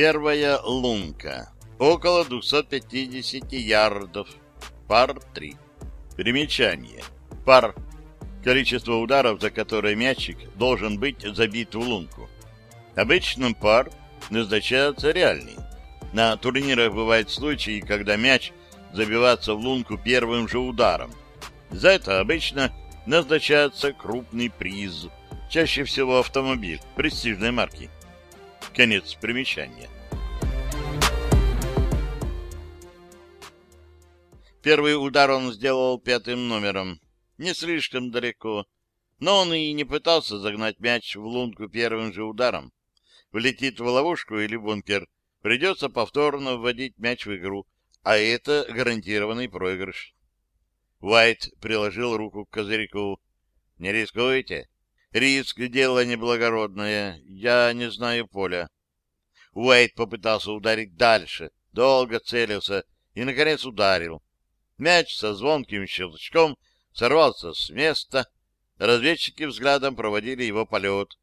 Первая лунка. Около 250 ярдов. Пар 3. Примечание. Пар. Количество ударов, за которое мячик должен быть забит в лунку. Обычно пар назначается реальный. На турнирах бывают случаи, когда мяч забивается в лунку первым же ударом. За это обычно назначается крупный приз, чаще всего автомобиль престижной марки. Конец примечания. Первый удар он сделал пятым номером. Не слишком далеко. Но он и не пытался загнать мяч в лунку первым же ударом. Влетит в ловушку или бункер, придется повторно вводить мяч в игру, а это гарантированный проигрыш. Уайт приложил руку к козырьку. — Не рискуйте. Риск — дело неблагородное. Я не знаю поля. Уайт попытался ударить дальше, долго целился и, наконец, ударил. Мяч со звонким щелчком сорвался с места. Разведчики взглядом проводили его полет.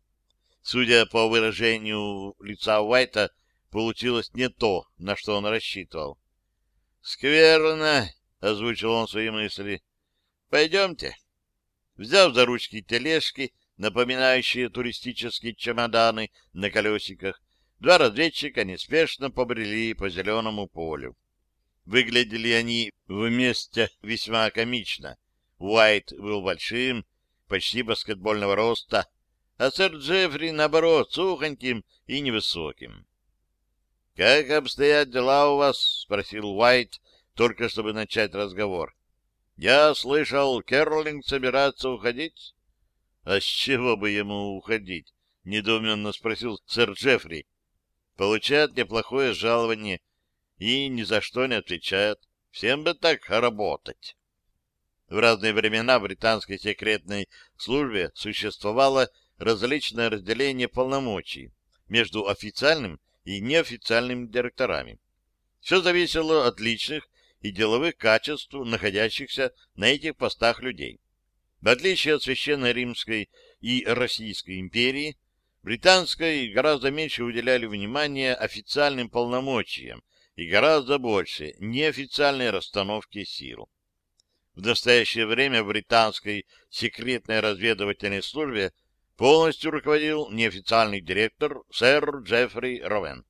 Судя по выражению лица Уайта, получилось не то, на что он рассчитывал. «Скверно!» — озвучил он свои мысли. «Пойдемте». Взяв за ручки тележки, напоминающие туристические чемоданы на колесиках, два разведчика неспешно побрели по зеленому полю. Выглядели они вместе весьма комично. Уайт был большим, почти баскетбольного роста, а сэр Джеффри, наоборот, сухоньким и невысоким. — Как обстоят дела у вас? — спросил Уайт, только чтобы начать разговор. — Я слышал, Керлинг собирается уходить. — А с чего бы ему уходить? — недоуменно спросил сэр Джеффри. — Получает неплохое жалование и ни за что не отвечает. Всем бы так работать. В разные времена в британской секретной службе существовало различное разделение полномочий между официальным и неофициальными директорами. Все зависело от личных и деловых качеств находящихся на этих постах людей. В отличие от Священной Римской и Российской империи, британской гораздо меньше уделяли внимания официальным полномочиям и гораздо больше неофициальной расстановке сил. В настоящее время в британской секретной разведывательной службе полностью руководил неофициальный директор сэр Джеффри Ровен.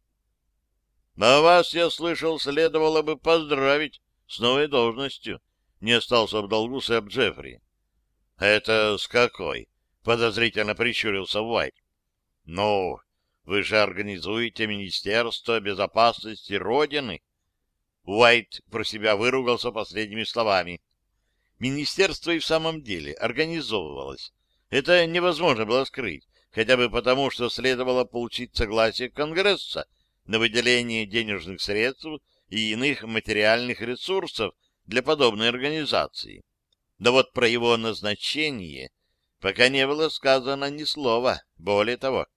«На вас, я слышал, следовало бы поздравить с новой должностью», — не остался в долгу сэр Джеффри. «Это с какой?» — подозрительно прищурился Уайт. «Ну, вы же организуете Министерство безопасности Родины?» Уайт про себя выругался последними словами. Министерство и в самом деле организовывалось. Это невозможно было скрыть, хотя бы потому, что следовало получить согласие Конгресса на выделение денежных средств и иных материальных ресурсов для подобной организации. Да вот про его назначение пока не было сказано ни слова. Более того,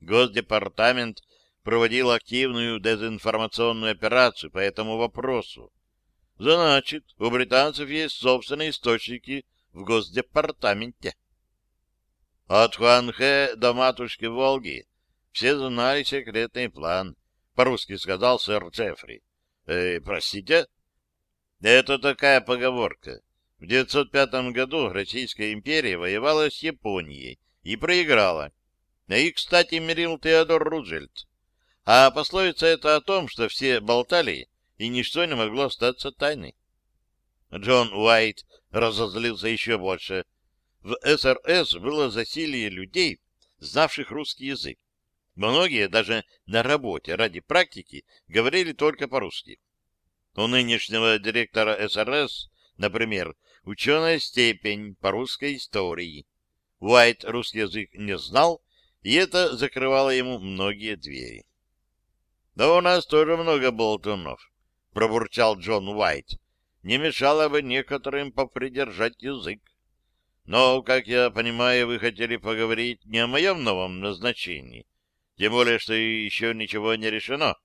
Госдепартамент проводил активную дезинформационную операцию по этому вопросу. Значит, у британцев есть собственные источники в Госдепартаменте. От Хуанхэ до матушки Волги все знали секретный план, по-русски сказал сэр Джеффри. Э, простите? Это такая поговорка. В 905 году Российская империя воевала с Японией и проиграла. И, кстати, мирил Теодор Рузвельт. А пословица это о том, что все болтали, и ничто не могло остаться тайной. Джон Уайт разозлился еще больше. В СРС было засилие людей, знавших русский язык. Многие даже на работе ради практики говорили только по-русски. У нынешнего директора СРС, например, ученая степень по русской истории. Уайт русский язык не знал, и это закрывало ему многие двери. «Да у нас тоже много болтунов», — пробурчал Джон Уайт. «Не мешало бы некоторым попридержать язык. Но, как я понимаю, вы хотели поговорить не о моем новом назначении, тем более, что еще ничего не решено».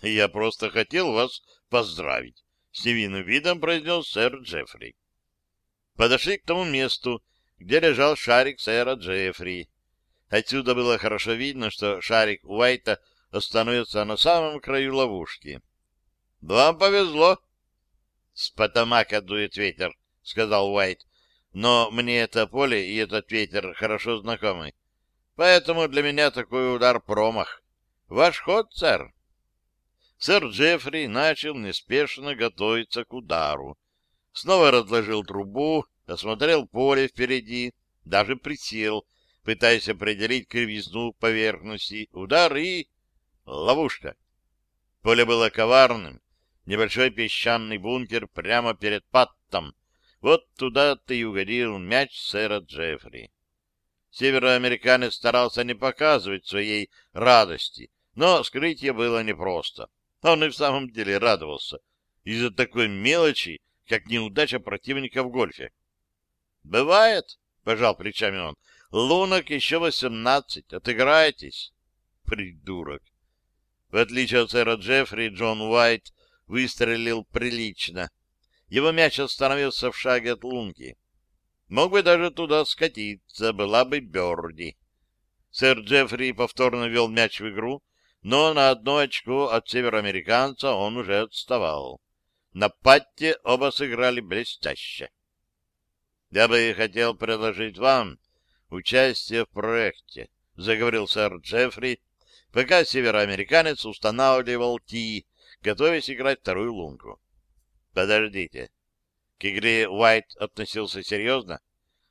«Я просто хотел вас поздравить», — с невинным видом произнес сэр Джеффри. Подошли к тому месту, где лежал шарик сэра Джеффри. Отсюда было хорошо видно, что шарик Уайта остановится на самом краю ловушки. — Вам повезло. — С Потамака дует ветер, — сказал Уайт. — Но мне это поле и этот ветер хорошо знакомы. Поэтому для меня такой удар промах. Ваш ход, сэр. Сэр Джеффри начал неспешно готовиться к удару. Снова разложил трубу, осмотрел поле впереди, даже присел, пытаясь определить кривизну поверхности. Удар и... ловушка. Поле было коварным. Небольшой песчаный бункер прямо перед паттом. Вот туда-то и угодил мяч сэра Джеффри. Североамериканец старался не показывать своей радости, но скрыть ее было непросто. Он и в самом деле радовался из-за такой мелочи, как неудача противника в гольфе. «Бывает», — пожал плечами он, — «лунок еще восемнадцать, отыграетесь». Придурок. В отличие от сэра Джеффри, Джон Уайт выстрелил прилично. Его мяч остановился в шаге от лунки. Мог бы даже туда скатиться, была бы Берди. Сэр Джеффри повторно вел мяч в игру, но на одно очко от североамериканца он уже отставал. На патте оба сыграли блестяще. «Я бы хотел предложить вам участие в проекте», — заговорил сэр Джеффри, пока североамериканец устанавливал Ти, готовясь играть вторую лунку. «Подождите, к игре Уайт относился серьезно,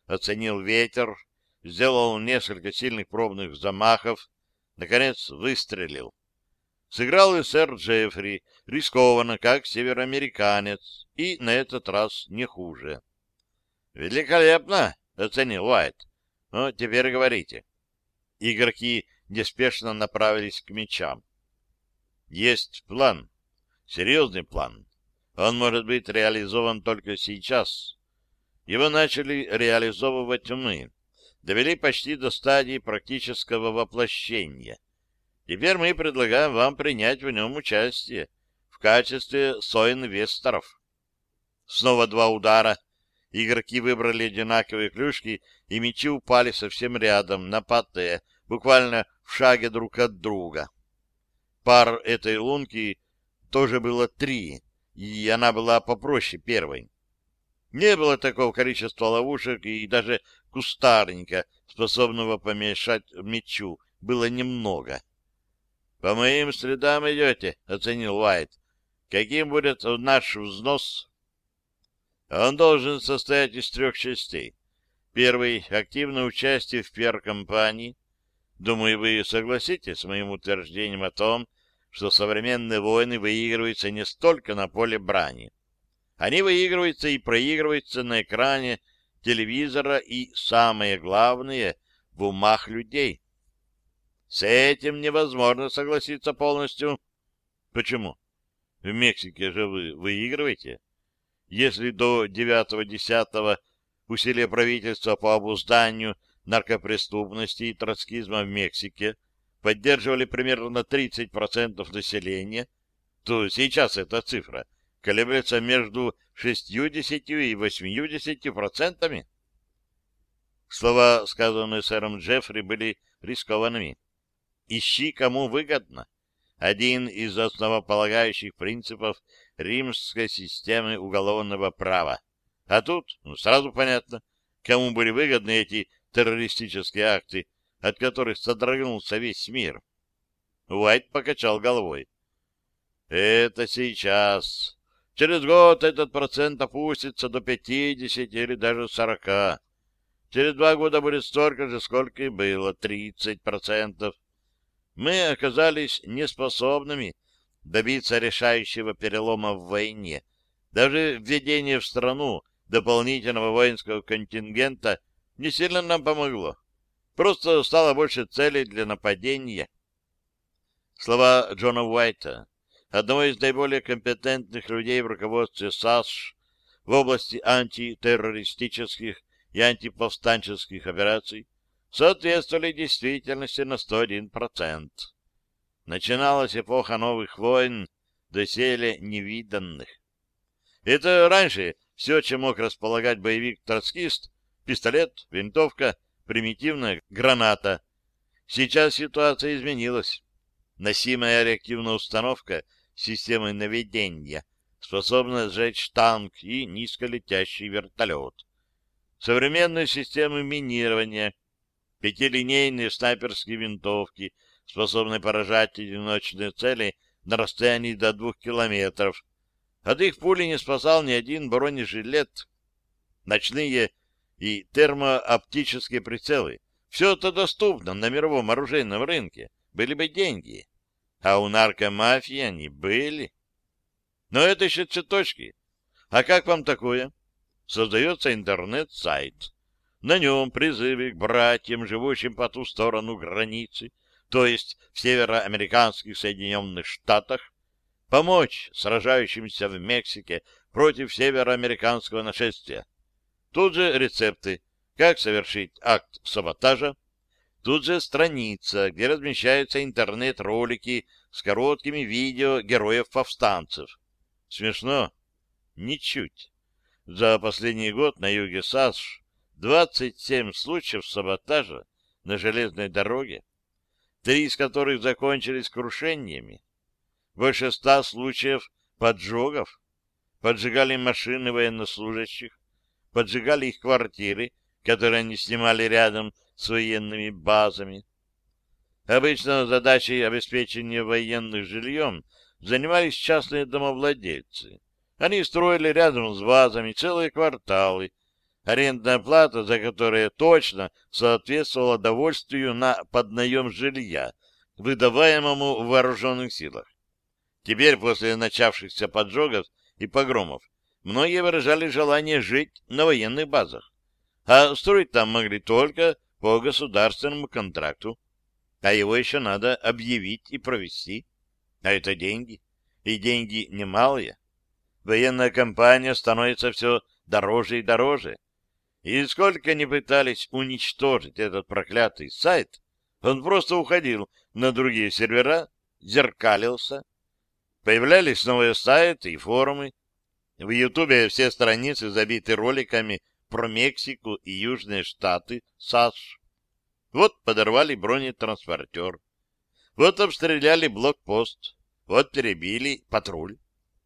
оценил ветер, сделал несколько сильных пробных замахов, наконец выстрелил. Сыграл и сэр Джеффри, рискованно, как североамериканец, и на этот раз не хуже. «Великолепно!» — оценил Уайт. «Ну, теперь говорите». Игроки неспешно направились к мячам. «Есть план. Серьезный план. Он может быть реализован только сейчас. Его начали реализовывать мы, довели почти до стадии практического воплощения. Теперь мы предлагаем вам принять в нем участие в качестве соинвесторов. Снова два удара. Игроки выбрали одинаковые клюшки, и мячи упали совсем рядом, на патте, буквально в шаге друг от друга. Пар этой лунки тоже было три, и она была попроще первой. Не было такого количества ловушек, и даже кустарника, способного помешать мечу, было немного. — По моим следам идете, — оценил Уайт. — Каким будет наш взнос? Он должен состоять из трех частей. Первый — активное участие в пиар-компании. Думаю, вы согласитесь с моим утверждением о том, что современные войны выигрываются не столько на поле брани. Они выигрываются и проигрываются на экране телевизора и, самое главное, в умах людей. С этим невозможно согласиться полностью. Почему? В Мексике же вы выигрываете. Если до 9-10 усилия правительства по обузданию наркопреступности и троцкизма в Мексике – поддерживали примерно 30% населения, то сейчас эта цифра колеблется между 60 и 80 процентами. Слова, сказанные сэром Джеффри, были рискованными. «Ищи, кому выгодно» — один из основополагающих принципов римской системы уголовного права. А тут ну, сразу понятно, кому были выгодны эти террористические акты, от которых содрогнулся весь мир. Уайт покачал головой. Это сейчас. Через год этот процент опустится до 50 или даже 40. Через два года будет столько же, сколько и было, 30 процентов. Мы оказались неспособными добиться решающего перелома в войне. Даже введение в страну дополнительного воинского контингента не сильно нам помогло. Просто стало больше целей для нападения. Слова Джона Уайта, одного из наиболее компетентных людей в руководстве САСШ в области антитеррористических и антиповстанческих операций, соответствовали действительности на 101%. Начиналась эпоха новых войн, доселе невиданных. Это раньше все, чем мог располагать боевик-троцкист, пистолет, винтовка — примитивная граната. Сейчас ситуация изменилась. Носимая реактивная установка системы наведения способна сжечь танк и низколетящий вертолет. Современные системы минирования, пятилинейные снайперские винтовки, способные поражать одиночные цели на расстоянии до двух километров. От их пули не спасал ни один бронежилет. Ночные и термооптические прицелы. Все это доступно на мировом оружейном рынке. Были бы деньги. А у наркомафии они были. Но это еще цветочки. А как вам такое? Создается интернет-сайт. На нем призывы к братьям, живущим по ту сторону границы, то есть в североамериканских Соединенных Штатах, помочь сражающимся в Мексике против североамериканского нашествия. Тут же рецепты, как совершить акт саботажа, Тут же страница, где размещаются интернет-ролики с короткими видео героев-повстанцев. Смешно? Ничуть. За последний год на юге САСШ 27 случаев саботажа на железной дороге, три из которых закончились крушениями. Больше ста случаев поджогов. Поджигали машины военнослужащих, поджигали их квартиры, которые они снимали рядом с военными базами. Обычно задачей обеспечения военных жильем занимались частные домовладельцы. Они строили рядом с базами целые кварталы, арендная плата за которые точно соответствовала довольствию на поднаем жилья, выдаваемому в вооруженных силах. Теперь, после начавшихся поджогов и погромов, многие выражали желание жить на военных базах, а строить там могли только по государственному контракту, а его еще надо объявить и провести. А это деньги, и деньги немалые. Военная компания становится все дороже и дороже. И сколько ни пытались уничтожить этот проклятый сайт, он просто уходил на другие сервера, зеркалился. Появлялись новые сайты и форумы. В Ютубе все страницы забиты роликами про Мексику и Южные Штаты, САС. Вот подорвали бронетранспортер. Вот обстреляли блокпост. Вот перебили патруль.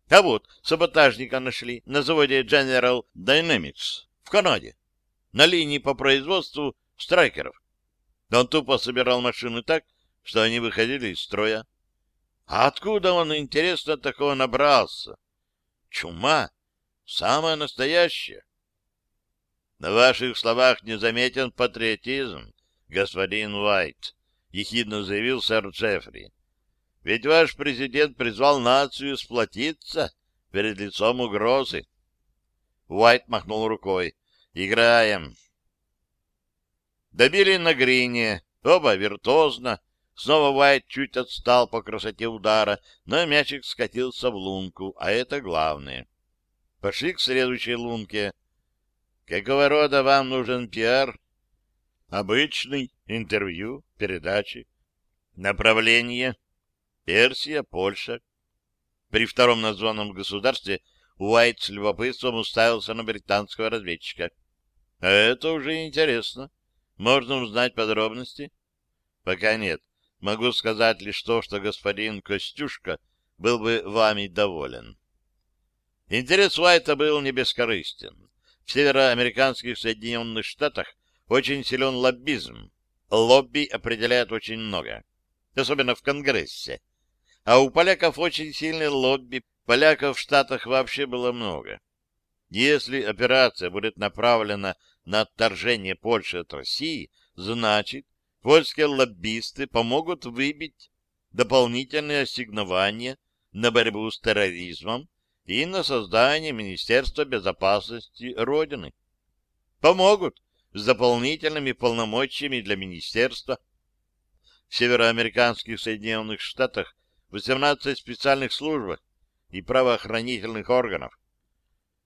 А вот саботажника нашли на заводе General Dynamics в Канаде. На линии по производству страйкеров. Он тупо собирал машины так, что они выходили из строя. А откуда он, интересно, такого набрался? Чума. Самая настоящая. На ваших словах не заметен патриотизм, господин Уайт, ехидно заявил сэр Джеффри. Ведь ваш президент призвал нацию сплотиться перед лицом угрозы. Уайт махнул рукой. Играем. Добили на грине, оба виртуозно. Снова Уайт чуть отстал по красоте удара, но мячик скатился в лунку, а это главное. Пошли к следующей лунке. Какого рода вам нужен пиар? Обычный, интервью, передачи. Направление. Персия, Польша. При втором названном государстве Уайт с любопытством уставился на британского разведчика. Это уже интересно. Можно узнать подробности? Пока нет. Могу сказать лишь то, что господин Костюшка был бы вами доволен. Интерес Уайта был не бескорыстен. В североамериканских Соединенных Штатах очень силен лоббизм. Лобби определяет очень много, особенно в Конгрессе. А у поляков очень сильный лобби, поляков в Штатах вообще было много. Если операция будет направлена на отторжение Польши от России, значит, польские лоббисты помогут выбить дополнительные ассигнования на борьбу с терроризмом и на создание Министерства безопасности Родины. Помогут с дополнительными полномочиями для Министерства. В североамериканских Соединенных Штатах 18 специальных служб и правоохранительных органов.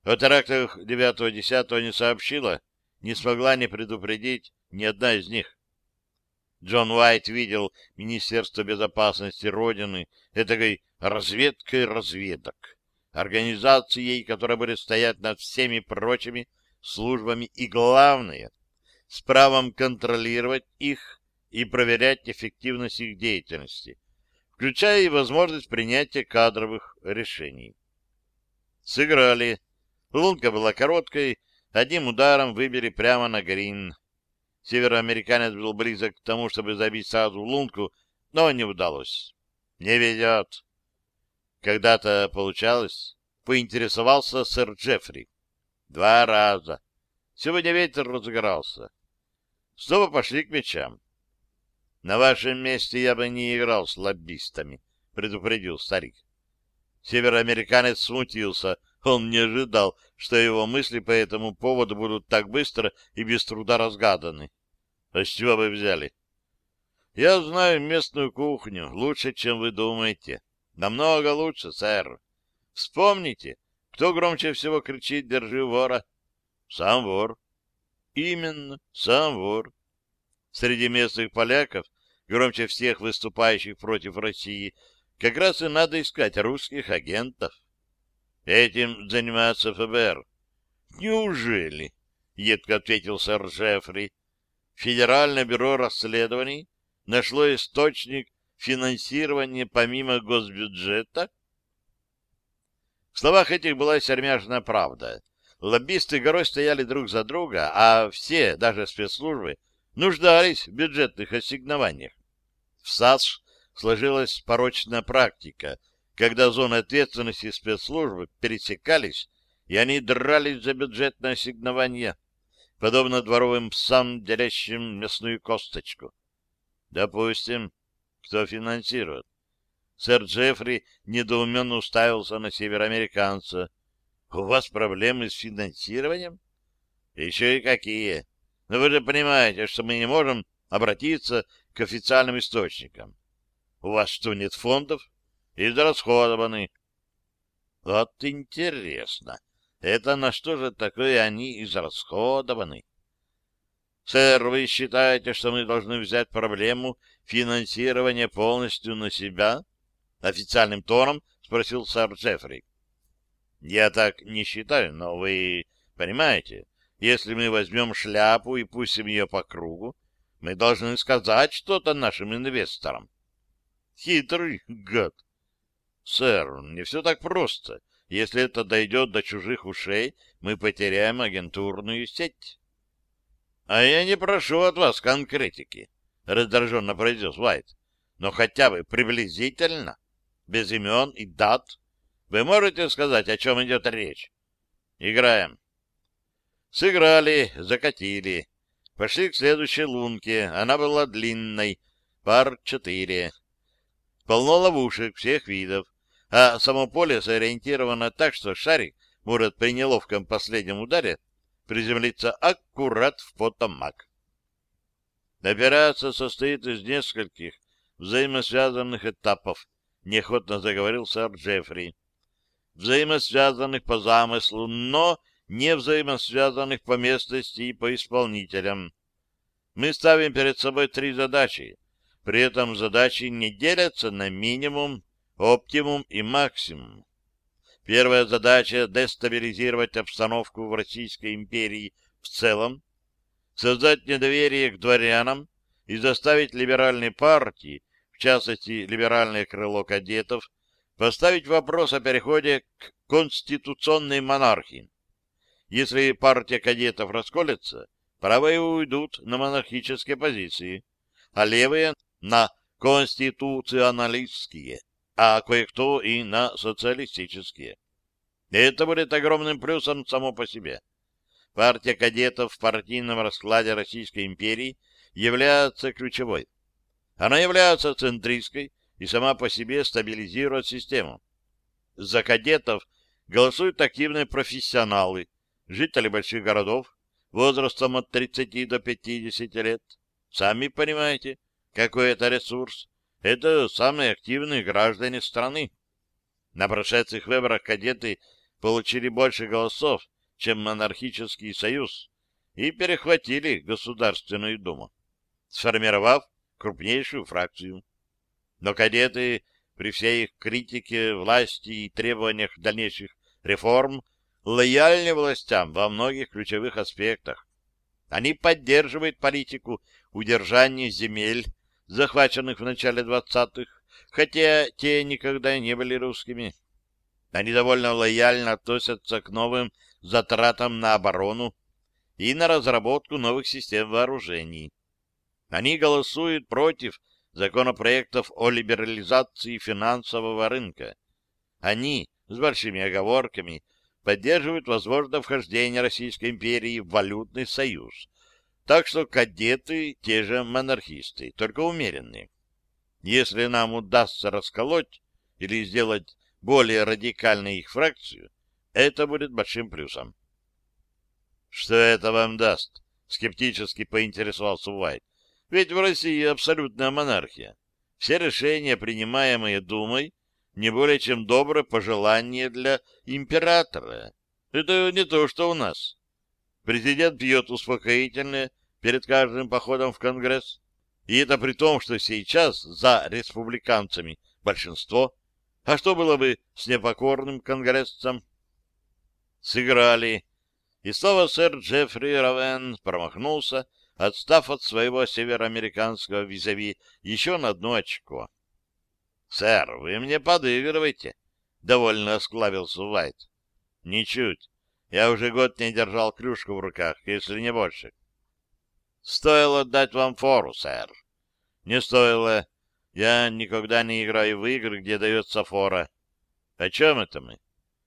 О терактах 9-10 не сообщила, не смогла не предупредить ни одна из них. Джон Уайт видел Министерство безопасности Родины этакой разведкой разведок организацией, которая будет стоять над всеми прочими службами и, главное, с правом контролировать их и проверять эффективность их деятельности, включая и возможность принятия кадровых решений. Сыграли. Лунка была короткой, одним ударом выбили прямо на грин. Североамериканец был близок к тому, чтобы забить сразу в лунку, но не удалось. Не ведет. Когда-то получалось, поинтересовался сэр Джеффри. Два раза. Сегодня ветер разыгрался. Снова пошли к мячам. На вашем месте я бы не играл с лоббистами, предупредил старик. Североамериканец смутился. Он не ожидал, что его мысли по этому поводу будут так быстро и без труда разгаданы. А с чего вы взяли? Я знаю местную кухню лучше, чем вы думаете. Намного лучше, сэр. Вспомните, кто громче всего кричит «Держи вора»? Сам вор. Именно, сам вор. Среди местных поляков, громче всех выступающих против России, как раз и надо искать русских агентов. Этим занимается ФБР. Неужели? Едко ответил сэр Джеффри. Федеральное бюро расследований нашло источник финансирования помимо госбюджета? В словах этих была сермяжная правда. Лоббисты горой стояли друг за друга, а все, даже спецслужбы, нуждались в бюджетных ассигнованиях. В САС сложилась порочная практика, когда зоны ответственности спецслужбы пересекались, и они дрались за бюджетное ассигнование, подобно дворовым псам, делящим мясную косточку. Допустим, кто финансирует. Сэр Джеффри недоуменно уставился на североамериканца. У вас проблемы с финансированием? Еще и какие. Но вы же понимаете, что мы не можем обратиться к официальным источникам. У вас что, нет фондов? Израсходованы. Вот интересно, это на что же такое они израсходованы? Сэр, вы считаете, что мы должны взять проблему финансирования полностью на себя? Официальным тоном спросил сэр Джеффри. Я так не считаю, но вы понимаете, если мы возьмем шляпу и пустим ее по кругу, мы должны сказать что-то нашим инвесторам. Хитрый гад. Сэр, не все так просто. Если это дойдет до чужих ушей, мы потеряем агентурную сеть. — А я не прошу от вас конкретики, — раздраженно произнес Уайт. — Но хотя бы приблизительно, без имен и дат, вы можете сказать, о чем идет речь? Играем. Сыграли, закатили. Пошли к следующей лунке. Она была длинной, пар четыре. Полно ловушек всех видов, а само поле сориентировано так, что шарик может при неловком последнем ударе приземлиться аккурат в потомак. Операция состоит из нескольких взаимосвязанных этапов, неохотно заговорил сэр Джеффри взаимосвязанных по замыслу, но не взаимосвязанных по местности и по исполнителям. Мы ставим перед собой три задачи. При этом задачи не делятся на минимум, оптимум и максимум. Первая задача — дестабилизировать обстановку в Российской империи в целом, создать недоверие к дворянам и заставить либеральные партии, в частности, либеральное крыло кадетов, поставить вопрос о переходе к конституционной монархии. Если партия кадетов расколется, правые уйдут на монархические позиции, а левые — на конституционалистские, а кое-кто и на социалистические. Это будет огромным плюсом само по себе. Партия кадетов в партийном раскладе Российской империи является ключевой. Она является центристской, и сама по себе стабилизирует систему. За кадетов голосуют активные профессионалы, жители больших городов, возрастом от 30 до 50 лет. Сами понимаете, какой это ресурс. Это самые активные граждане страны. На прошедших выборах кадеты получили больше голосов, чем монархический союз, и перехватили Государственную Думу, сформировав крупнейшую фракцию. Но кадеты, при всей их критике власти и требованиях дальнейших реформ, лояльны властям во многих ключевых аспектах. Они поддерживают политику удержания земель, захваченных в начале 20-х, хотя те никогда не были русскими. Они довольно лояльно относятся к новым затратам на оборону и на разработку новых систем вооружений. Они голосуют против законопроектов о либерализации финансового рынка. Они, с большими оговорками, поддерживают возможное вхождение Российской империи в валютный союз. Так что кадеты те же монархисты, только умеренные. Если нам удастся расколоть или сделать более радикальной их фракцию, это будет большим плюсом. Что это вам даст? Скептически поинтересовался Уайт. Ведь в России абсолютная монархия. Все решения, принимаемые Думой, не более чем доброе пожелание для императора. Это не то, что у нас. Президент пьет успокоительное перед каждым походом в Конгресс. И это при том, что сейчас за республиканцами большинство. А что было бы с непокорным конгрессцем? Сыграли. И снова сэр Джеффри Равен промахнулся, отстав от своего североамериканского визави еще на одно очко. — Сэр, вы мне подыгрываете, — довольно осклавился Уайт. — Ничуть. Я уже год не держал клюшку в руках, если не больше. — Стоило дать вам фору, сэр. — Не стоило. Я никогда не играю в игры, где дается фора. — О чем это мы?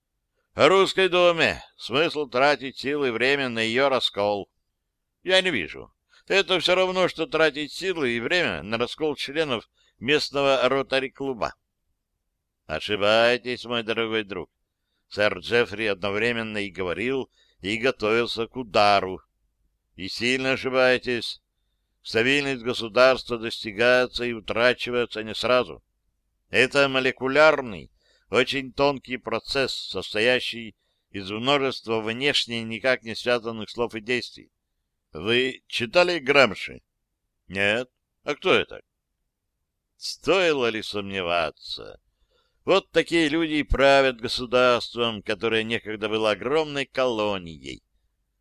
— О русской думе. Смысл тратить силы и время на ее раскол. — Я не вижу. Это все равно, что тратить силы и время на раскол членов местного ротари-клуба. Ошибаетесь, мой дорогой друг. Сэр Джеффри одновременно и говорил, и готовился к удару. И сильно ошибаетесь. Стабильность государства достигается и утрачивается не сразу. Это молекулярный, очень тонкий процесс, состоящий из множества внешне никак не связанных слов и действий. Вы читали Грамши? Нет. А кто это? Стоило ли сомневаться? Вот такие люди и правят государством, которое некогда было огромной колонией.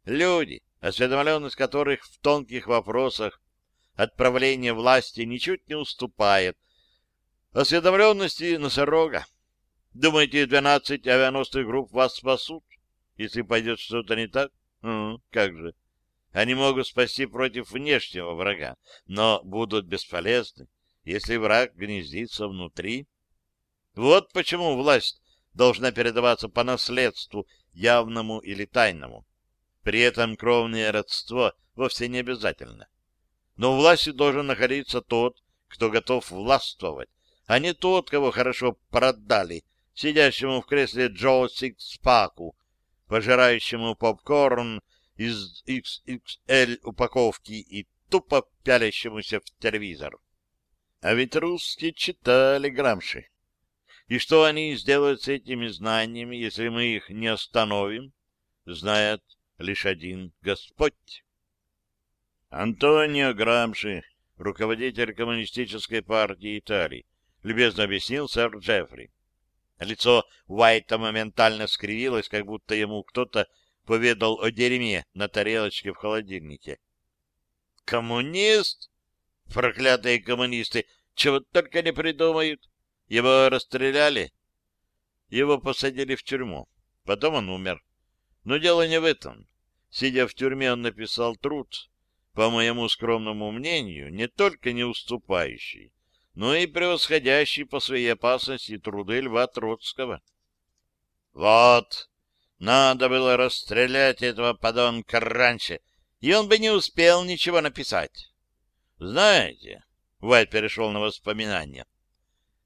Люди, осведомленность которых в тонких вопросах отправления власти ничуть не уступает осведомленности носорога. Думаете, 12 авианосных групп вас спасут, если пойдет что-то не так? Ну, как же. Они могут спасти против внешнего врага, но будут бесполезны, если враг гнездится внутри. Вот почему власть должна передаваться по наследству, явному или тайному. При этом кровное родство вовсе не обязательно. Но у власти должен находиться тот, кто готов властвовать, а не тот, кого хорошо продали, сидящему в кресле Джо Сикспаку, пожирающему попкорн из XXL упаковки и тупо пялящемуся в телевизор. А ведь русские читали Грамши. И что они сделают с этими знаниями, если мы их не остановим, знает лишь один Господь. Антонио Грамши, руководитель коммунистической партии Италии, любезно объяснил сэр Джеффри. Лицо Уайта моментально скривилось, как будто ему кто-то поведал о дерьме на тарелочке в холодильнике. «Коммунист? Проклятые коммунисты! Чего только не придумают! Его расстреляли?» Его посадили в тюрьму. Потом он умер. Но дело не в этом. Сидя в тюрьме, он написал труд, по моему скромному мнению, не только не уступающий, но и превосходящий по своей опасности труды Льва Троцкого. Вот, надо было расстрелять этого подонка раньше, и он бы не успел ничего написать. Знаете, Уайт перешел на воспоминания,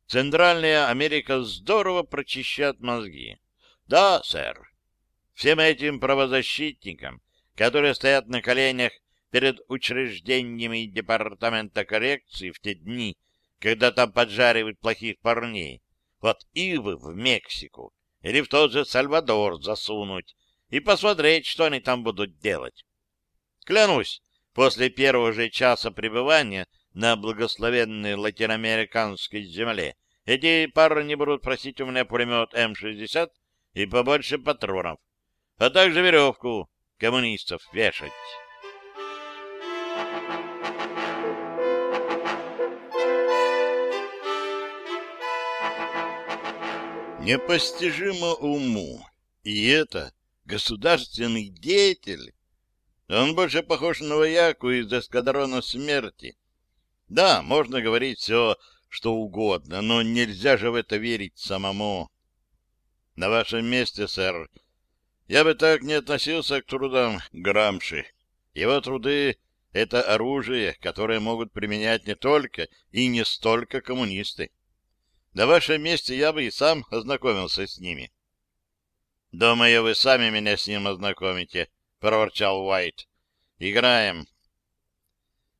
Центральная Америка здорово прочищает мозги. Да, сэр. Всем этим правозащитникам, которые стоят на коленях перед учреждениями департамента коррекции в те дни, когда там поджаривают плохих парней, вот их бы в Мексику или в тот же Сальвадор засунуть и посмотреть, что они там будут делать. Клянусь, после первого же часа пребывания на благословенной латиноамериканской земле эти парни будут просить у меня пулемет М-60 и побольше патронов, а также веревку коммунистов вешать. Непостижимо уму. И это государственный деятель. Он больше похож на вояку из эскадрона смерти. Да, можно говорить все, что угодно, но нельзя же в это верить самому. На вашем месте, сэр, я бы так не относился к трудам Грамши. Его труды — это оружие, которое могут применять не только и не столько коммунисты. На вашем месте я бы и сам ознакомился с ними. — Думаю, вы сами меня с ним ознакомите, — проворчал Уайт. — Играем.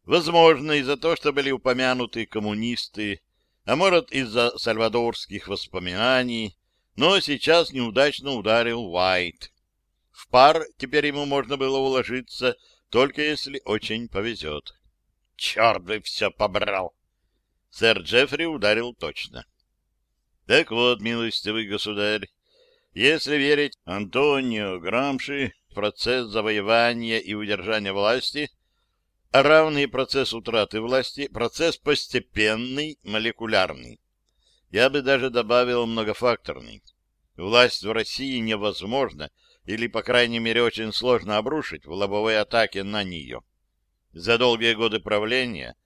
Возможно, из-за того, что были упомянуты коммунисты, а может, из-за сальвадорских воспоминаний, но сейчас неудачно ударил Уайт. В пар теперь ему можно было уложиться, только если очень повезет. — Черт бы все побрал! Сэр Джеффри ударил точно. Так вот, милостивый государь, если верить Антонио Грамши, процесс завоевания и удержания власти, а равный процесс утраты власти, процесс постепенный, молекулярный. Я бы даже добавил многофакторный. Власть в России невозможна, или, по крайней мере, очень сложно обрушить в лобовой атаке на нее. За долгие годы правления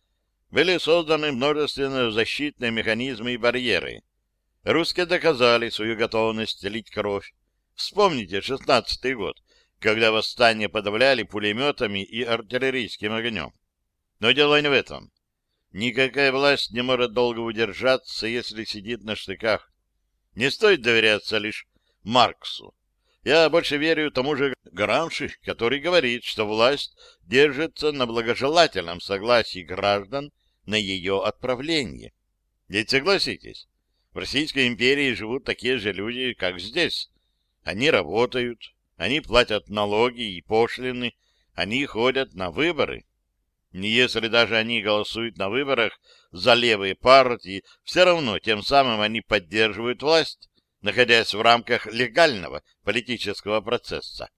были созданы множественные защитные механизмы и барьеры, Русские доказали свою готовность лить кровь. Вспомните шестнадцатый год, когда восстание подавляли пулеметами и артиллерийским огнем. Но дело не в этом. Никакая власть не может долго удержаться, если сидит на штыках. Не стоит доверяться лишь Марксу. Я больше верю тому же Грамши, который говорит, что власть держится на благожелательном согласии граждан на ее отправление. Ведь согласитесь, в Российской империи живут такие же люди, как здесь. Они работают, они платят налоги и пошлины, они ходят на выборы. Если даже они голосуют на выборах за левые партии, все равно тем самым они поддерживают власть, находясь в рамках легального политического процесса.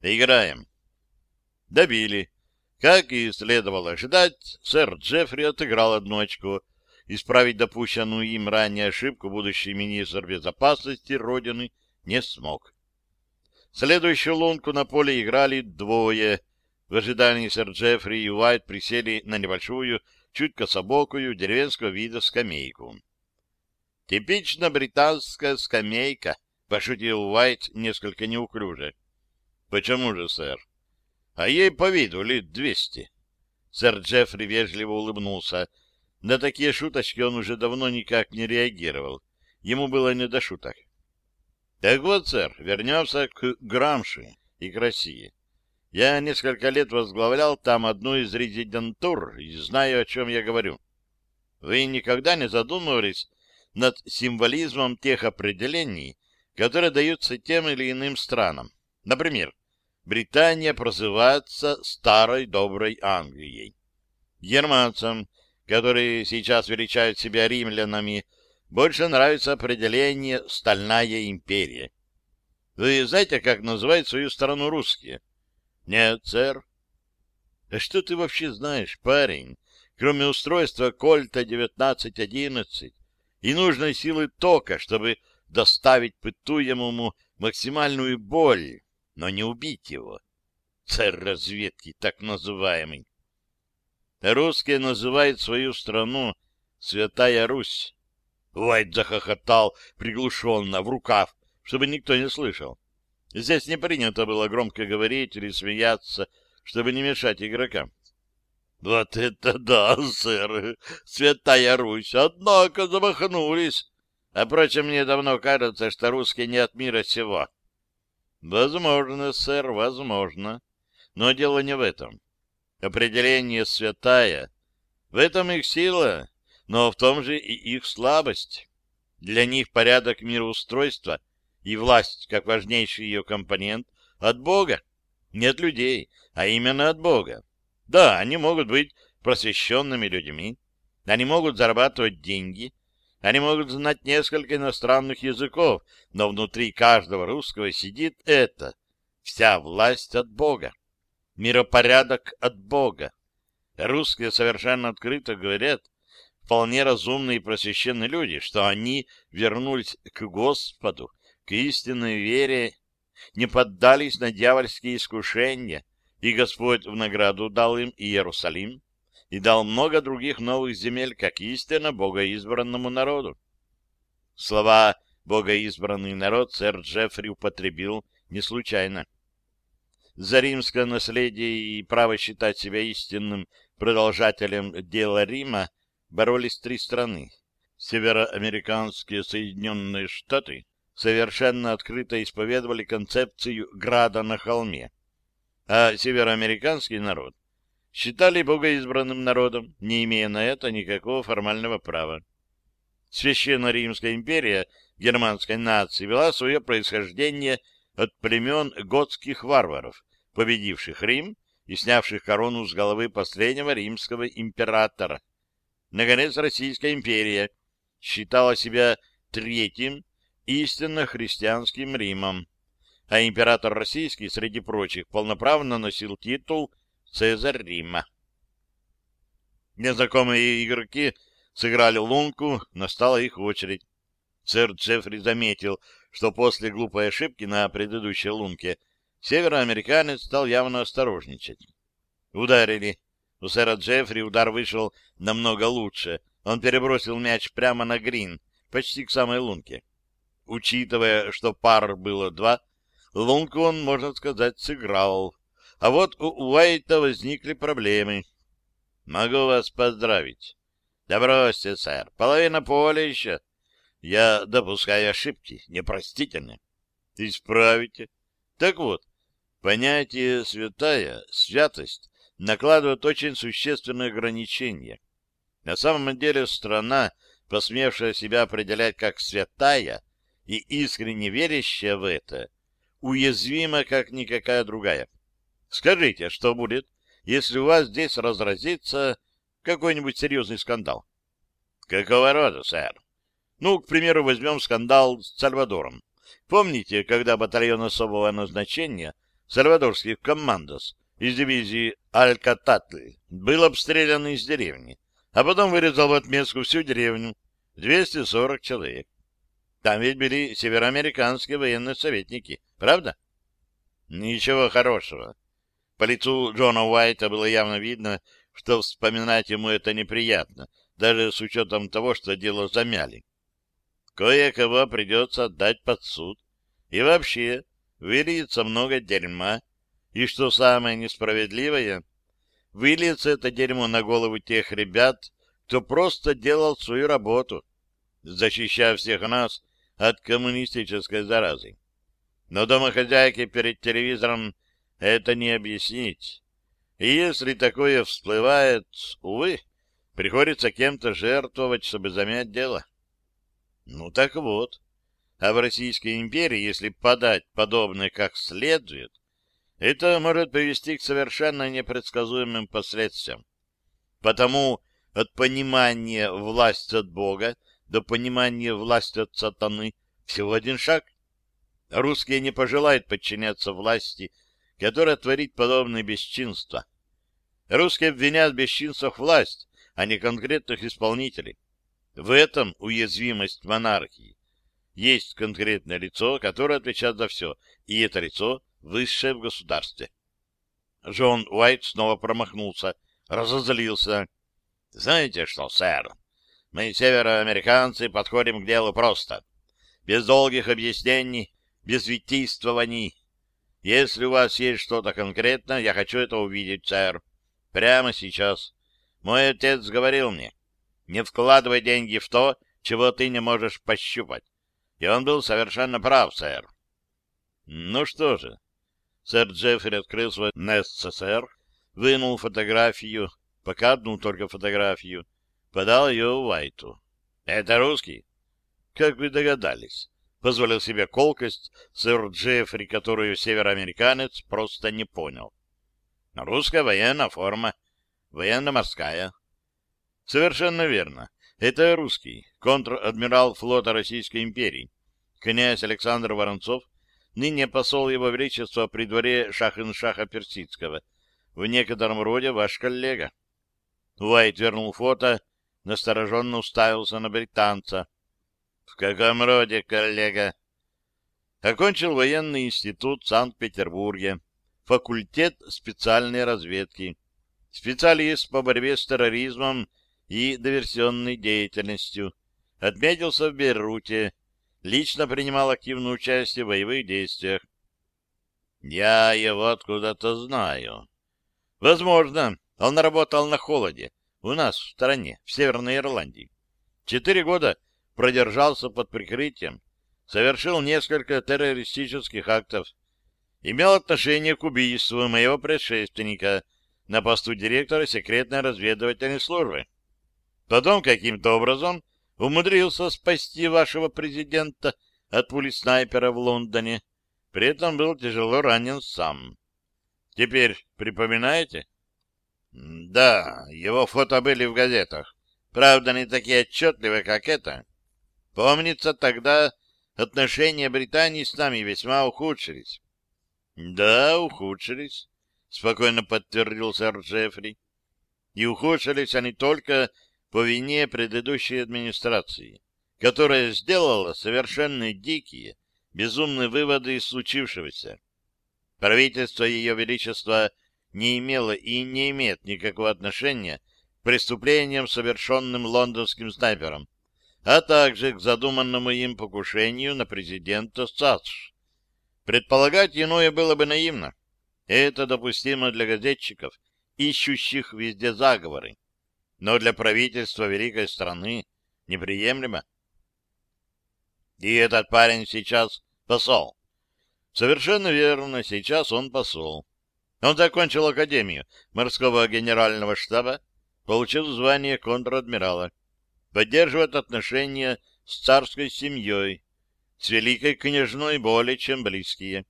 Играем. Добили. Как и следовало ожидать, сэр Джеффри отыграл одну очко — Исправить допущенную им ранее ошибку будущий министр безопасности Родины не смог. Следующую лунку на поле играли двое. В ожидании сэр Джеффри и Уайт присели на небольшую, чуть кособокую, деревенского вида скамейку. «Типично британская скамейка», — пошутил Уайт несколько неуклюже. «Почему же, сэр?» «А ей по виду лет двести». Сэр Джеффри вежливо улыбнулся. На такие шуточки он уже давно никак не реагировал. Ему было не до шуток. Так вот, сэр, вернемся к Грамши и к России. Я несколько лет возглавлял там одну из резидентур и знаю, о чем я говорю. Вы никогда не задумывались над символизмом тех определений, которые даются тем или иным странам? Например, Британия прозывается старой доброй Англией. Германцам которые сейчас величают себя римлянами, больше нравится определение «стальная империя». Вы знаете, как называют свою страну русские? Нет, сэр. А что ты вообще знаешь, парень, кроме устройства Кольта 1911 и нужной силы тока, чтобы доставить пытуемому максимальную боль, но не убить его? Царь разведки, так называемый. Русские называют свою страну Святая Русь. Уайт захохотал приглушенно, в рукав, чтобы никто не слышал. Здесь не принято было громко говорить или смеяться, чтобы не мешать игрокам. — Вот это да, сэр! Святая Русь! Однако замахнулись! А, впрочем, мне давно кажется, что русские не от мира сего. — Возможно, сэр, возможно. Но дело не в этом определение святая. В этом их сила, но в том же и их слабость. Для них порядок мироустройства и власть, как важнейший ее компонент, от Бога, не от людей, а именно от Бога. Да, они могут быть просвещенными людьми, они могут зарабатывать деньги, они могут знать несколько иностранных языков, но внутри каждого русского сидит это — вся власть от Бога миропорядок от Бога. Русские совершенно открыто говорят, вполне разумные и просвещенные люди, что они вернулись к Господу, к истинной вере, не поддались на дьявольские искушения, и Господь в награду дал им Иерусалим и дал много других новых земель, как истинно богоизбранному народу. Слова «богоизбранный народ» сэр Джеффри употребил не случайно. За римское наследие и право считать себя истинным продолжателем дела Рима боролись три страны. Североамериканские Соединенные Штаты совершенно открыто исповедовали концепцию града на холме, а североамериканский народ считали богоизбранным народом, не имея на это никакого формального права. Священная Римская империя германской нации вела свое происхождение от племен готских варваров, победивших Рим и снявших корону с головы последнего римского императора. Наконец, Российская империя считала себя третьим истинно христианским Римом, а император российский, среди прочих, полноправно носил титул «Цезарь Рима». Незнакомые игроки сыграли лунку, настала их очередь. Сэр Джеффри заметил, что после глупой ошибки на предыдущей лунке североамериканец стал явно осторожничать. Ударили. У сэра Джеффри удар вышел намного лучше. Он перебросил мяч прямо на грин, почти к самой лунке. Учитывая, что пар было два, лунку он, можно сказать, сыграл. А вот у Уайта возникли проблемы. Могу вас поздравить. Да бросьте, сэр, половина поля еще. Я допускаю ошибки, непростительно. Исправите. Так вот, понятие «святая», «святость» накладывает очень существенные ограничения. На самом деле страна, посмевшая себя определять как «святая», и искренне верящая в это, уязвима, как никакая другая. Скажите, что будет, если у вас здесь разразится какой-нибудь серьезный скандал? Какого рода, сэр? Ну, к примеру, возьмем скандал с Сальвадором. Помните, когда батальон особого назначения сальвадорских командос из дивизии Алькататль был обстрелян из деревни, а потом вырезал в отместку всю деревню, 240 человек. Там ведь были североамериканские военные советники, правда? Ничего хорошего. По лицу Джона Уайта было явно видно, что вспоминать ему это неприятно, даже с учетом того, что дело замяли. Кое-кого придется отдать под суд. И вообще, выльется много дерьма. И что самое несправедливое, выльется это дерьмо на голову тех ребят, кто просто делал свою работу, защищая всех нас от коммунистической заразы. Но домохозяйке перед телевизором это не объяснить. И если такое всплывает, увы, приходится кем-то жертвовать, чтобы замять дело. Ну так вот, а в Российской империи, если подать подобное как следует, это может привести к совершенно непредсказуемым последствиям. Потому от понимания власть от Бога до понимания власти от сатаны всего один шаг. Русские не пожелают подчиняться власти, которая творит подобные бесчинства. Русские обвинят в бесчинствах власть, а не конкретных исполнителей. В этом уязвимость монархии. Есть конкретное лицо, которое отвечает за все, и это лицо высшее в государстве. Джон Уайт снова промахнулся, разозлился. — Знаете что, сэр, мы, североамериканцы, подходим к делу просто. Без долгих объяснений, без витийствований. Если у вас есть что-то конкретное, я хочу это увидеть, сэр. Прямо сейчас. Мой отец говорил мне, не вкладывай деньги в то, чего ты не можешь пощупать. И он был совершенно прав, сэр. Ну что же. Сэр Джеффри открыл свой НССР, вынул фотографию, пока одну только фотографию, подал ее Уайту. — Это русский? — Как вы догадались? Позволил себе колкость сэр Джеффри, которую североамериканец просто не понял. — Русская военная форма, военно-морская. — Совершенно верно. Это русский, контр-адмирал флота Российской империи, князь Александр Воронцов, ныне посол его величества при дворе Шахин-Шаха Персидского, в некотором роде ваш коллега. Уайт вернул фото, настороженно уставился на британца. — В каком роде, коллега? Окончил военный институт в Санкт-Петербурге, факультет специальной разведки, специалист по борьбе с терроризмом и диверсионной деятельностью, отметился в Бейруте, лично принимал активное участие в боевых действиях. Я его откуда-то знаю. Возможно, он работал на холоде, у нас в стране, в Северной Ирландии. Четыре года продержался под прикрытием, совершил несколько террористических актов, имел отношение к убийству моего предшественника на посту директора секретной разведывательной службы. Потом каким-то образом умудрился спасти вашего президента от пули снайпера в Лондоне, при этом был тяжело ранен сам. Теперь припоминаете? Да, его фото были в газетах. Правда, не такие отчетливые, как это. Помнится, тогда отношения Британии с нами весьма ухудшились. Да, ухудшились, спокойно подтвердил сэр Джеффри. И ухудшились они только по вине предыдущей администрации, которая сделала совершенно дикие, безумные выводы из случившегося. Правительство Ее Величества не имело и не имеет никакого отношения к преступлениям, совершенным лондонским снайпером, а также к задуманному им покушению на президента САСШ. Предполагать иное было бы наивно. Это допустимо для газетчиков, ищущих везде заговоры. Но для правительства великой страны неприемлемо. И этот парень сейчас посол. Совершенно верно, сейчас он посол. Он закончил Академию морского генерального штаба, получил звание контр-адмирала, поддерживает отношения с царской семьей, с великой княжной более чем близкие.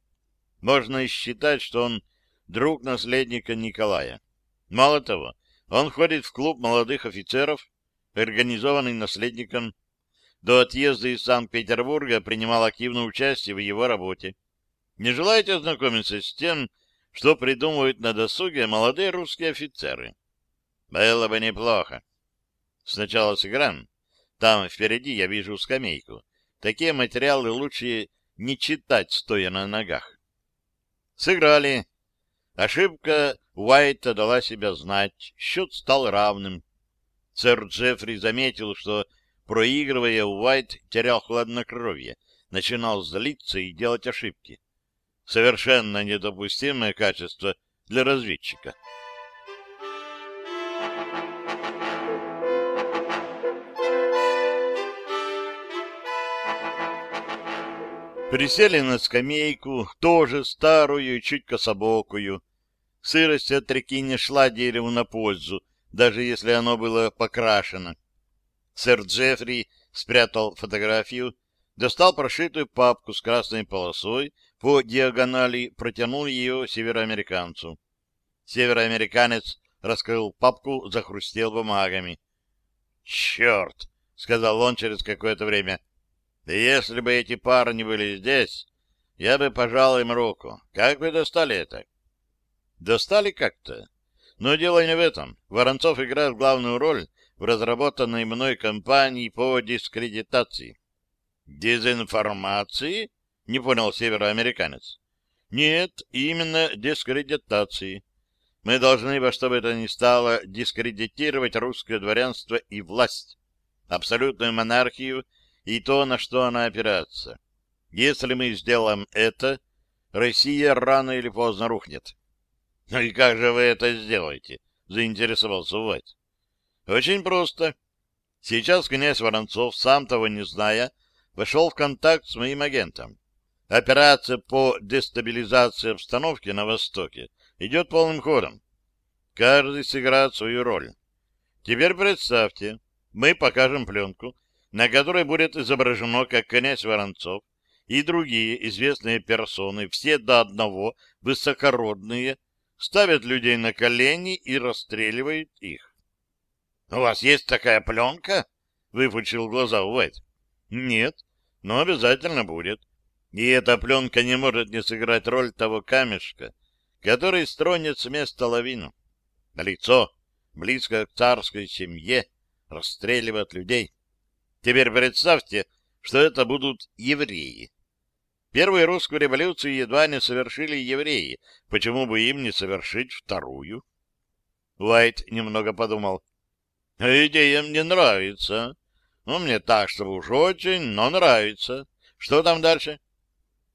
Можно считать, что он друг наследника Николая. Мало того, он входит в клуб молодых офицеров, организованный наследником до отъезда из Санкт-Петербурга принимал активное участие в его работе. Не желаете ознакомиться с тем, что придумывают на досуге молодые русские офицеры? Было бы неплохо. Сначала сыграем. Там впереди я вижу скамейку. Такие материалы лучше не читать, стоя на ногах. Сыграли. Ошибка Уайта дала себя знать. Счет стал равным. Сэр Джеффри заметил, что Проигрывая, Уайт терял хладнокровие, начинал злиться и делать ошибки. Совершенно недопустимое качество для разведчика. Присели на скамейку, тоже старую, чуть кособокую. Сырость от реки не шла дереву на пользу, даже если оно было покрашено. Сэр Джеффри спрятал фотографию, достал прошитую папку с красной полосой, по диагонали протянул ее североамериканцу. Североамериканец раскрыл папку, захрустел бумагами. «Черт!» — сказал он через какое-то время. «Если бы эти парни были здесь, я бы пожал им руку. Как вы достали это?» «Достали как-то. Но дело не в этом. Воронцов играет главную роль в разработанной мной кампании по дискредитации. Дезинформации? Не понял североамериканец. Нет, именно дискредитации. Мы должны во что бы это ни стало дискредитировать русское дворянство и власть, абсолютную монархию и то, на что она опирается. Если мы сделаем это, Россия рано или поздно рухнет. — Ну и как же вы это сделаете? — заинтересовался Уайт. Очень просто. Сейчас князь Воронцов, сам того не зная, вошел в контакт с моим агентом. Операция по дестабилизации обстановки на Востоке идет полным ходом. Каждый сыграет свою роль. Теперь представьте, мы покажем пленку, на которой будет изображено, как князь Воронцов и другие известные персоны, все до одного высокородные, ставят людей на колени и расстреливают их. — У вас есть такая пленка? — выпучил глаза Уайт. — Нет, но обязательно будет. И эта пленка не может не сыграть роль того камешка, который стронет с места лавину. Лицо, близко к царской семье, расстреливать людей. Теперь представьте, что это будут евреи. Первую русскую революцию едва не совершили евреи. Почему бы им не совершить вторую? Уайт немного подумал. Идея мне нравится. Ну, мне так, чтобы уж очень, но нравится. Что там дальше?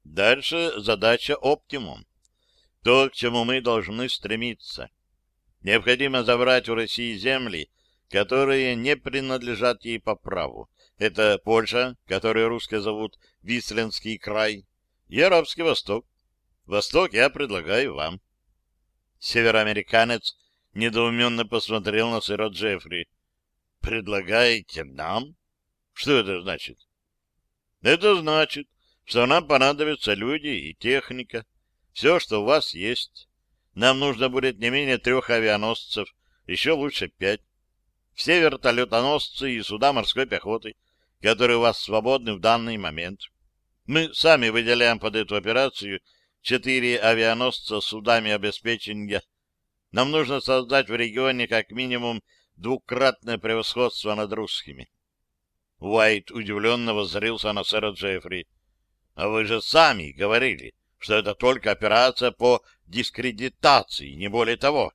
Дальше задача оптимум. То, к чему мы должны стремиться. Необходимо забрать у России земли, которые не принадлежат ей по праву. Это Польша, которую русские зовут Висленский край, и Арабский Восток. Восток я предлагаю вам. Североамериканец недоуменно посмотрел на сэра Джеффри. «Предлагаете нам? Что это значит?» «Это значит, что нам понадобятся люди и техника, все, что у вас есть. Нам нужно будет не менее трех авианосцев, еще лучше пять. Все вертолетоносцы и суда морской пехоты, которые у вас свободны в данный момент. Мы сами выделяем под эту операцию четыре авианосца с судами обеспечения. Нам нужно создать в регионе как минимум двукратное превосходство над русскими. Уайт удивленно воззрился на сэра Джеффри. — А вы же сами говорили, что это только операция по дискредитации, не более того.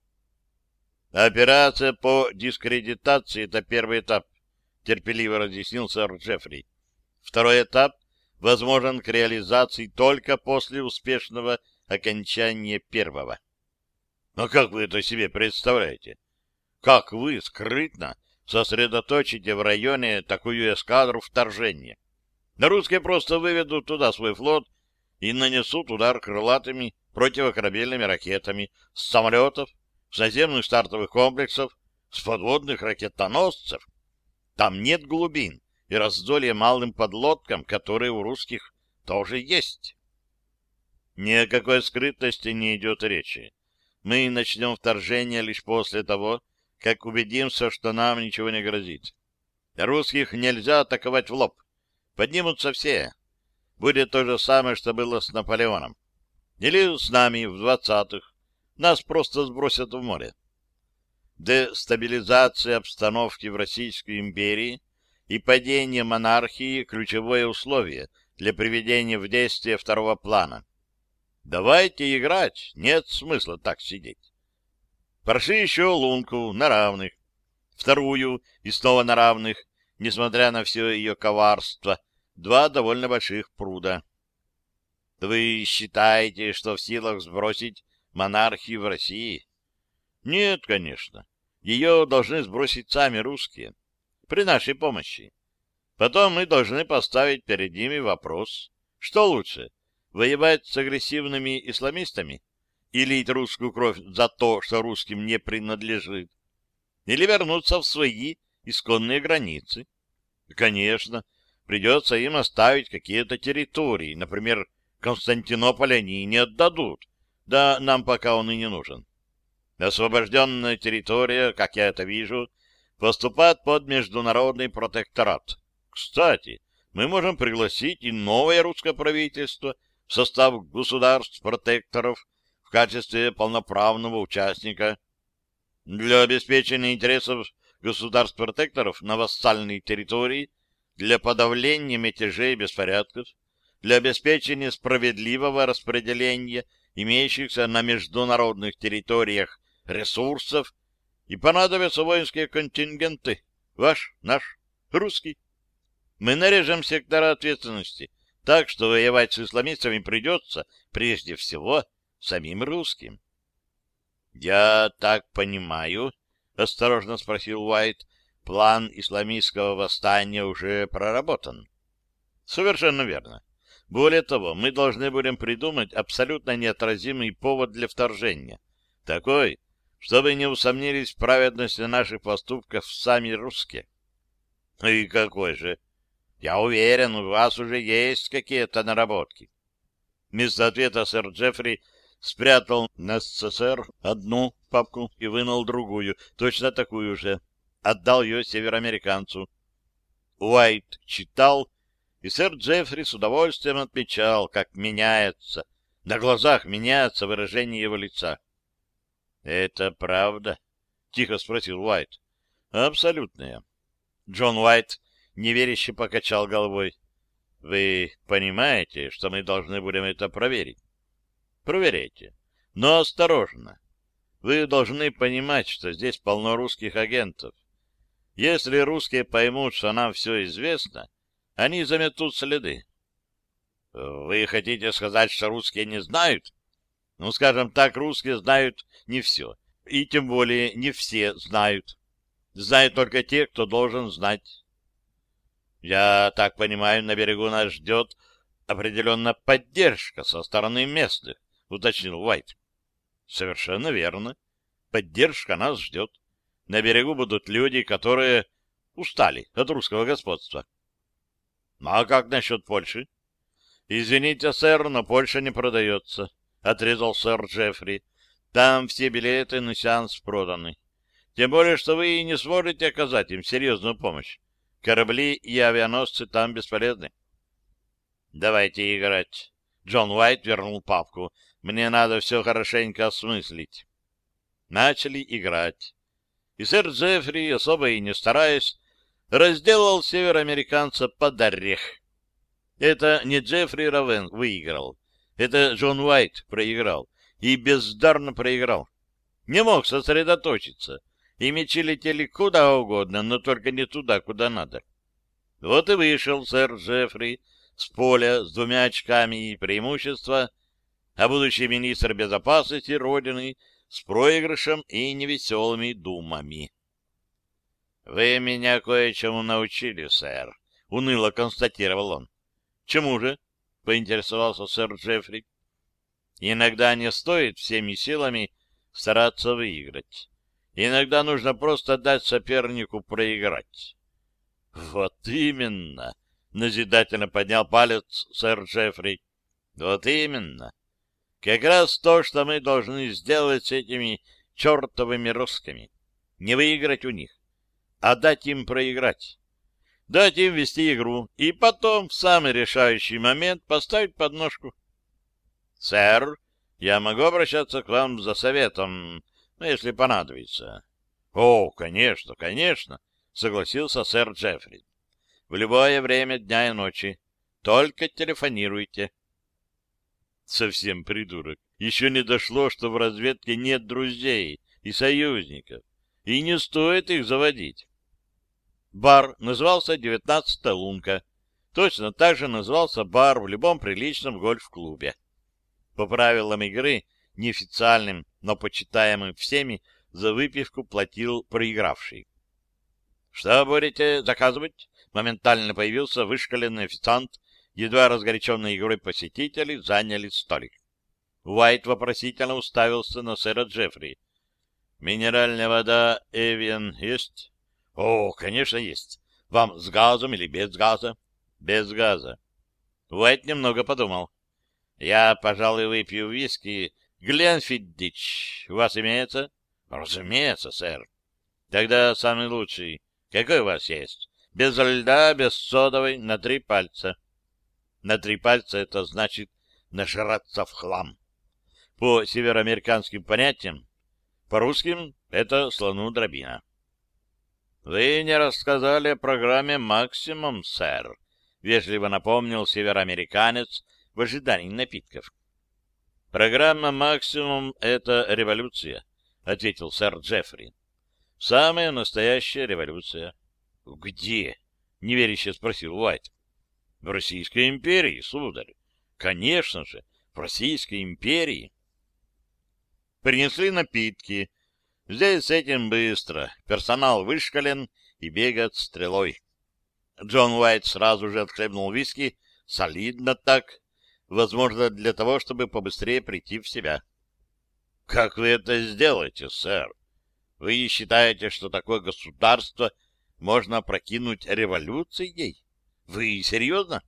Операция по дискредитации — это первый этап, терпеливо разъяснил сэр Джеффри. Второй этап возможен к реализации только после успешного окончания первого. Но как вы это себе представляете? Как вы скрытно сосредоточите в районе такую эскадру вторжения? На русские просто выведут туда свой флот и нанесут удар крылатыми противокорабельными ракетами с самолетов, с наземных стартовых комплексов, с подводных ракетоносцев. Там нет глубин и раздолье малым подлодкам, которые у русских тоже есть. Ни о какой скрытности не идет речи. Мы начнем вторжение лишь после того, как убедимся, что нам ничего не грозит. Русских нельзя атаковать в лоб. Поднимутся все, будет то же самое, что было с Наполеоном. Или с нами в двадцатых. Нас просто сбросят в море. Дестабилизация обстановки в Российской империи и падение монархии — ключевое условие для приведения в действие второго плана. Давайте играть, нет смысла так сидеть. Прошли еще лунку на равных, вторую и снова на равных, несмотря на все ее коварство, два довольно больших пруда. Вы считаете, что в силах сбросить монархию в России? Нет, конечно. Ее должны сбросить сами русские. При нашей помощи. Потом мы должны поставить перед ними вопрос. Что лучше, воевать с агрессивными исламистами и лить русскую кровь за то, что русским не принадлежит? Или вернуться в свои исконные границы? Конечно, придется им оставить какие-то территории. Например, Константинополь они не отдадут. Да нам пока он и не нужен. Освобожденная территория, как я это вижу, поступает под международный протекторат. Кстати, мы можем пригласить и новое русское правительство в состав государств-протекторов в качестве полноправного участника. Для обеспечения интересов государств-протекторов на вассальной территории для подавления мятежей и беспорядков, для обеспечения справедливого распределения имеющихся на международных территориях ресурсов и понадобятся воинские контингенты. Ваш, наш, русский. Мы нарежем сектора ответственности, так что воевать с исламистами придется прежде всего самим русским. — Я так понимаю, — осторожно спросил Уайт, План исламистского восстания уже проработан. Совершенно верно. Более того, мы должны будем придумать абсолютно неотразимый повод для вторжения. Такой, чтобы не усомнились в праведности наших поступков сами русские. И какой же? Я уверен, у вас уже есть какие-то наработки. Вместо ответа сэр Джеффри спрятал на СССР одну папку и вынул другую, точно такую же отдал ее североамериканцу. Уайт читал, и сэр Джеффри с удовольствием отмечал, как меняется, на глазах меняется выражение его лица. — Это правда? — тихо спросил Уайт. — Абсолютная. Джон Уайт неверяще покачал головой. Вы понимаете, что мы должны будем это проверить? Проверяйте. Но осторожно. Вы должны понимать, что здесь полно русских агентов. Если русские поймут, что нам все известно, они заметут следы. Вы хотите сказать, что русские не знают? Ну, скажем так, русские знают не все. И тем более не все знают. Знают только те, кто должен знать. Я так понимаю, на берегу нас ждет определенно поддержка со стороны местных, уточнил Уайт. Совершенно верно. Поддержка нас ждет. На берегу будут люди, которые устали от русского господства. Ну, а как насчет Польши? Извините, сэр, но Польша не продается, отрезал сэр Джеффри. Там все билеты на сеанс проданы. Тем более, что вы не сможете оказать им серьезную помощь. Корабли и авианосцы там бесполезны. Давайте играть. Джон Уайт вернул папку. Мне надо все хорошенько осмыслить. Начали играть. И сэр Джеффри, особо и не стараясь, разделал североамериканца под орех. Это не Джеффри Равен выиграл. Это Джон Уайт проиграл. И бездарно проиграл. Не мог сосредоточиться. И мечи летели куда угодно, но только не туда, куда надо. Вот и вышел сэр Джеффри с поля с двумя очками и преимущества, а будущий министр безопасности Родины с проигрышем и невеселыми думами. — Вы меня кое-чему научили, сэр, — уныло констатировал он. — Чему же? — поинтересовался сэр Джеффри. — Иногда не стоит всеми силами стараться выиграть. Иногда нужно просто дать сопернику проиграть. — Вот именно! — назидательно поднял палец сэр Джеффри. — Вот именно! — как раз то, что мы должны сделать с этими чертовыми русскими. Не выиграть у них, а дать им проиграть. Дать им вести игру и потом в самый решающий момент поставить подножку. «Сэр, я могу обращаться к вам за советом, ну, если понадобится». «О, конечно, конечно», — согласился сэр Джеффри. «В любое время дня и ночи. Только телефонируйте». Совсем придурок. Еще не дошло, что в разведке нет друзей и союзников, и не стоит их заводить. Бар назывался «Девятнадцатая лунка». Точно так же назывался бар в любом приличном гольф-клубе. По правилам игры, неофициальным, но почитаемым всеми, за выпивку платил проигравший. «Что будете заказывать?» Моментально появился вышкаленный официант едва разгоряченные игрой посетители заняли столик. Уайт вопросительно уставился на сэра Джеффри. «Минеральная вода Эвиан есть?» «О, конечно, есть. Вам с газом или без газа?» «Без газа». Уайт немного подумал. «Я, пожалуй, выпью виски. Гленфиддич у вас имеется?» «Разумеется, сэр». «Тогда самый лучший. Какой у вас есть?» «Без льда, без содовой, на три пальца». На три пальца это значит нажраться в хлам. По североамериканским понятиям, по русским это слону дробина. «Вы не рассказали о программе «Максимум», сэр», — вежливо напомнил североамериканец в ожидании напитков. «Программа «Максимум» — это революция», — ответил сэр Джеффри. «Самая настоящая революция». «Где?» — неверяще спросил Уайт. В Российской империи, сударь. Конечно же, в Российской империи. Принесли напитки. Здесь с этим быстро. Персонал вышкален и бегает стрелой. Джон Уайт сразу же отхлебнул виски, солидно так, возможно, для того, чтобы побыстрее прийти в себя. — Как вы это сделаете, сэр? Вы считаете, что такое государство можно прокинуть революцией? Вы серьезно?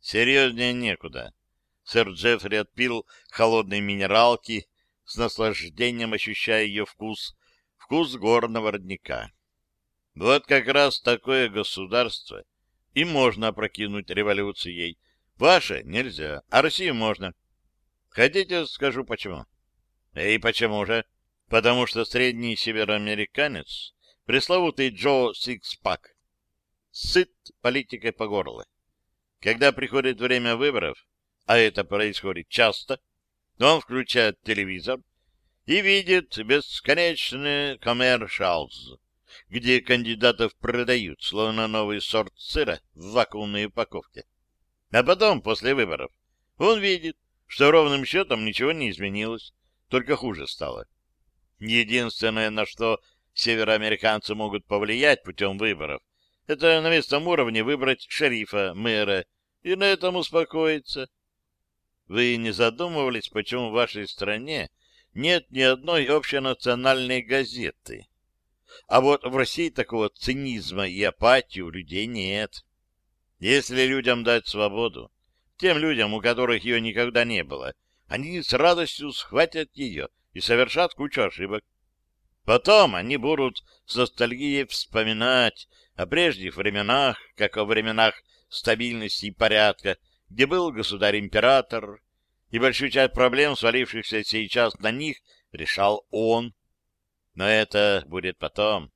Серьезнее некуда. Сэр Джеффри отпил холодной минералки, с наслаждением ощущая ее вкус, вкус горного родника. Вот как раз такое государство и можно опрокинуть революцией. Ваше нельзя, а Россию можно. Хотите, скажу почему. И почему же? Потому что средний североамериканец, пресловутый Джо Сикспак, сыт политикой по горло. Когда приходит время выборов, а это происходит часто, он включает телевизор и видит бесконечные коммершалз, где кандидатов продают, словно новый сорт сыра в вакуумной упаковке. А потом, после выборов, он видит, что ровным счетом ничего не изменилось, только хуже стало. Единственное, на что североамериканцы могут повлиять путем выборов, это на местном уровне выбрать шерифа, мэра, и на этом успокоиться. Вы не задумывались, почему в вашей стране нет ни одной общенациональной газеты? А вот в России такого цинизма и апатии у людей нет. Если людям дать свободу, тем людям, у которых ее никогда не было, они с радостью схватят ее и совершат кучу ошибок. Потом они будут с ностальгией вспоминать о прежних временах, как о временах стабильности и порядка, где был государь-император, и большую часть проблем, свалившихся сейчас на них, решал он. Но это будет потом.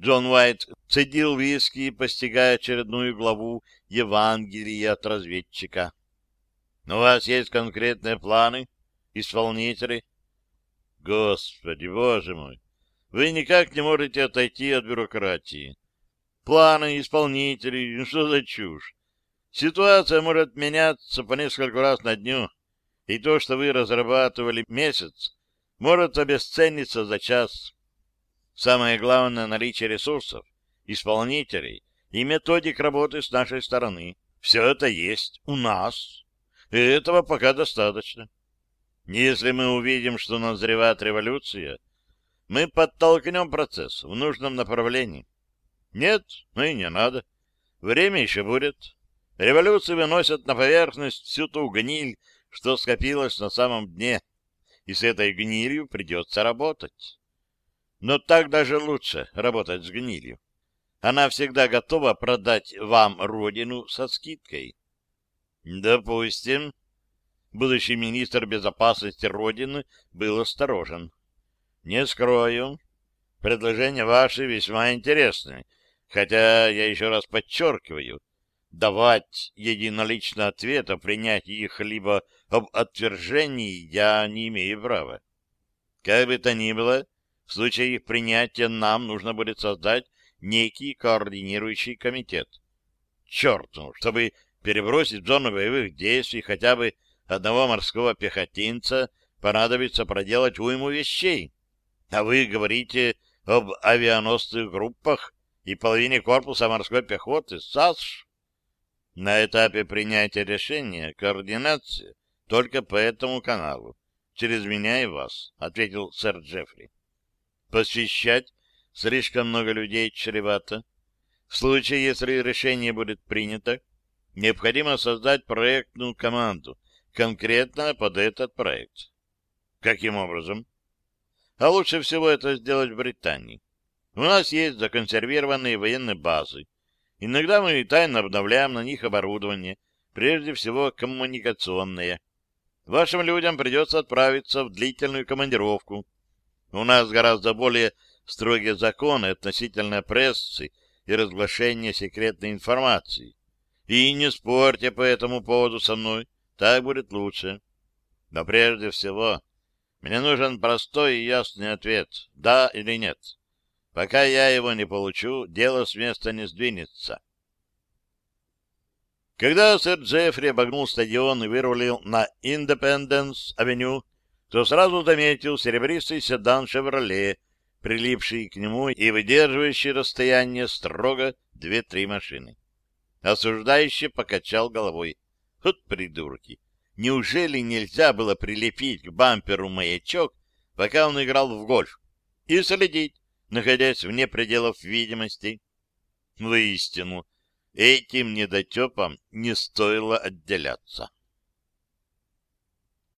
Джон Уайт цедил виски, постигая очередную главу Евангелия от разведчика. — У вас есть конкретные планы, исполнители? Господи, боже мой! Вы никак не можете отойти от бюрократии. Планы, исполнители, ну что за чушь? Ситуация может меняться по несколько раз на дню, и то, что вы разрабатывали месяц, может обесцениться за час. Самое главное — наличие ресурсов, исполнителей и методик работы с нашей стороны. Все это есть у нас, и этого пока достаточно. Если мы увидим, что назревает революция, мы подтолкнем процесс в нужном направлении. Нет, ну и не надо. Время еще будет. Революции выносят на поверхность всю ту гниль, что скопилось на самом дне, и с этой гнилью придется работать. Но так даже лучше работать с гнилью. Она всегда готова продать вам родину со скидкой. Допустим, будущий министр безопасности Родины был осторожен. Не скрою, предложения ваши весьма интересны, хотя я еще раз подчеркиваю, давать единолично ответ о принятии их либо об отвержении я не имею права. Как бы то ни было, в случае их принятия нам нужно будет создать некий координирующий комитет. Черт, ну, чтобы перебросить в зону боевых действий хотя бы одного морского пехотинца понадобится проделать уйму вещей. А вы говорите об авианосных группах и половине корпуса морской пехоты САСШ? На этапе принятия решения координация только по этому каналу, через меня и вас, — ответил сэр Джеффри. Посвящать слишком много людей чревато. В случае, если решение будет принято, необходимо создать проектную команду, конкретно под этот проект. Каким образом? А лучше всего это сделать в Британии. У нас есть законсервированные военные базы. Иногда мы тайно обновляем на них оборудование, прежде всего коммуникационное. Вашим людям придется отправиться в длительную командировку. У нас гораздо более строгие законы относительно прессы и разглашения секретной информации. И не спорьте по этому поводу со мной. Так будет лучше. Но прежде всего, мне нужен простой и ясный ответ, да или нет. Пока я его не получу, дело с места не сдвинется. Когда сэр Джеффри обогнул стадион и вырулил на Индепенденс-авеню, то сразу заметил серебристый седан «Шевроле», прилипший к нему и выдерживающий расстояние строго две-три машины. Осуждающий покачал головой. Вот придурки! Неужели нельзя было прилепить к бамперу маячок, пока он играл в гольф, и следить, находясь вне пределов видимости? Воистину, этим недотепам не стоило отделяться.